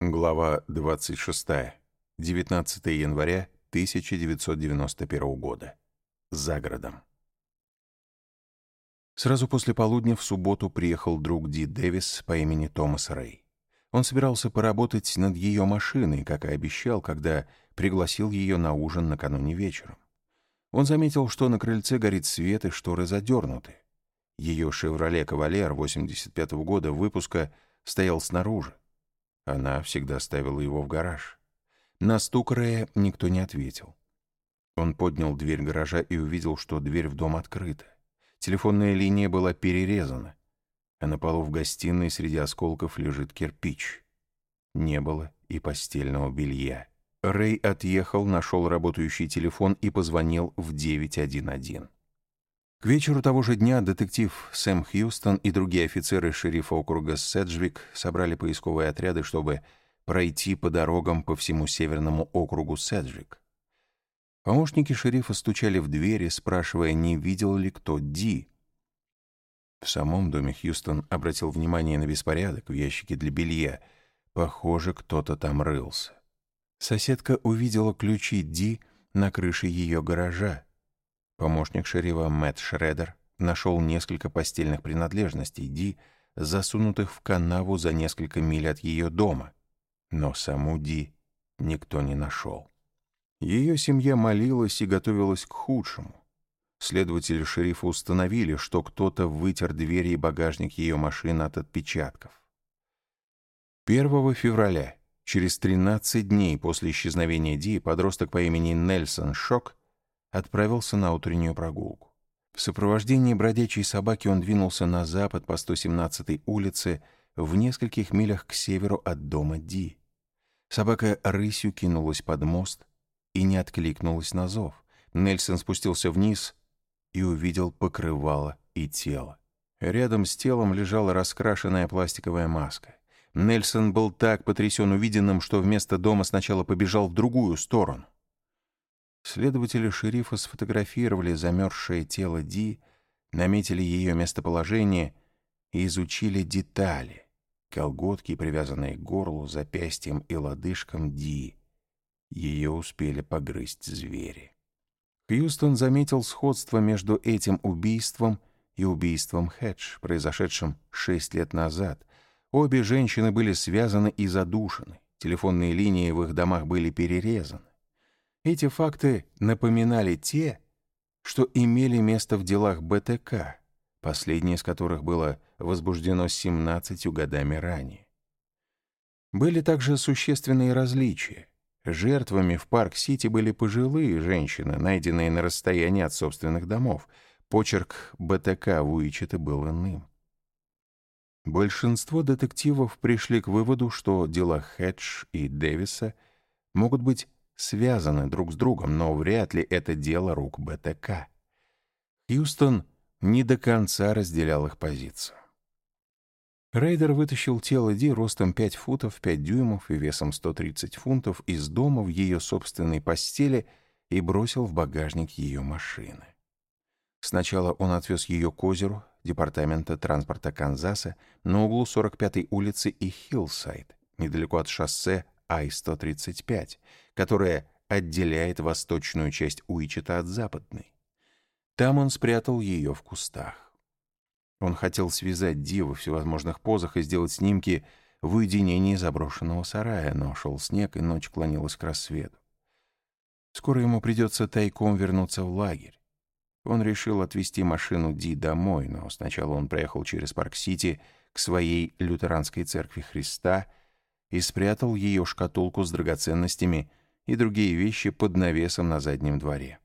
Глава 26. 19 января 1991 года. За городом. Сразу после полудня в субботу приехал друг Ди Дэвис по имени Томас Рэй. Он собирался поработать над ее машиной, как и обещал, когда пригласил ее на ужин накануне вечером. Он заметил, что на крыльце горит свет и шторы задернуты. Ее «Шевроле Кавалер» 85 -го года выпуска стоял снаружи. Она всегда ставила его в гараж. На стук Рэя никто не ответил. Он поднял дверь гаража и увидел, что дверь в дом открыта. Телефонная линия была перерезана, а на полу в гостиной среди осколков лежит кирпич. Не было и постельного белья. Рэй отъехал, нашел работающий телефон и позвонил в 911. К вечеру того же дня детектив Сэм Хьюстон и другие офицеры шерифа округа Седжвик собрали поисковые отряды, чтобы пройти по дорогам по всему северному округу Седжвик. Помощники шерифа стучали в двери, спрашивая, не видел ли кто Ди. В самом доме Хьюстон обратил внимание на беспорядок в ящике для белья. Похоже, кто-то там рылся. Соседка увидела ключи Ди на крыше ее гаража. Помощник шерифа Мэтт Шредер нашел несколько постельных принадлежностей Ди, засунутых в канаву за несколько миль от ее дома. Но саму Ди никто не нашел. Ее семья молилась и готовилась к худшему. Следователи шерифа установили, что кто-то вытер двери и багажник ее машины от отпечатков. 1 февраля, через 13 дней после исчезновения Ди, подросток по имени Нельсон Шок отправился на утреннюю прогулку. В сопровождении бродячей собаки он двинулся на запад по 117-й улице в нескольких милях к северу от дома Ди. Собака рысью кинулась под мост и не откликнулась на зов. Нельсон спустился вниз и увидел покрывало и тело. Рядом с телом лежала раскрашенная пластиковая маска. Нельсон был так потрясен увиденным, что вместо дома сначала побежал в другую сторону. Следователи шерифа сфотографировали замерзшее тело Ди, наметили ее местоположение и изучили детали. Колготки, привязанные к горлу, запястьям и лодыжкам Ди. Ее успели погрызть звери. Хьюстон заметил сходство между этим убийством и убийством Хедж, произошедшим шесть лет назад. Обе женщины были связаны и задушены. Телефонные линии в их домах были перерезаны. Эти факты напоминали те, что имели место в делах БТК, последнее из которых было возбуждено 17 годами ранее. Были также существенные различия. Жертвами в Парк-Сити были пожилые женщины, найденные на расстоянии от собственных домов. Почерк БТК в Уичете был иным. Большинство детективов пришли к выводу, что дела Хедж и Дэвиса могут быть связаны друг с другом, но вряд ли это дело рук БТК. Хьюстон не до конца разделял их позицию. Рейдер вытащил тело Ди ростом 5 футов 5 дюймов и весом 130 фунтов из дома в ее собственной постели и бросил в багажник ее машины. Сначала он отвез ее к озеру Департамента транспорта Канзаса на углу 45-й улицы и Хиллсайд, недалеко от шоссе I-135, которая отделяет восточную часть Уичета от западной. Там он спрятал ее в кустах. Он хотел связать Ди во всевозможных позах и сделать снимки в уединении заброшенного сарая, но шел снег, и ночь клонилась к рассвету. Скоро ему придется тайком вернуться в лагерь. Он решил отвезти машину Ди домой, но сначала он проехал через Парк-Сити к своей лютеранской церкви Христа — и спрятал ее шкатулку с драгоценностями и другие вещи под навесом на заднем дворе.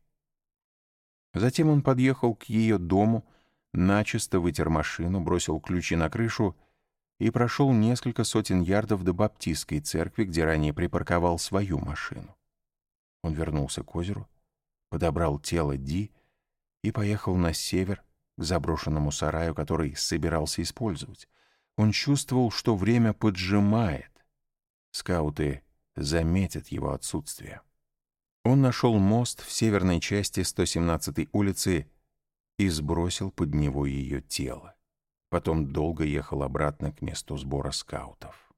Затем он подъехал к ее дому, начисто вытер машину, бросил ключи на крышу и прошел несколько сотен ярдов до Баптистской церкви, где ранее припарковал свою машину. Он вернулся к озеру, подобрал тело Ди и поехал на север к заброшенному сараю, который собирался использовать. Он чувствовал, что время поджимает, Скауты заметят его отсутствие. Он нашел мост в северной части 117-й улицы и сбросил под него ее тело. Потом долго ехал обратно к месту сбора скаутов.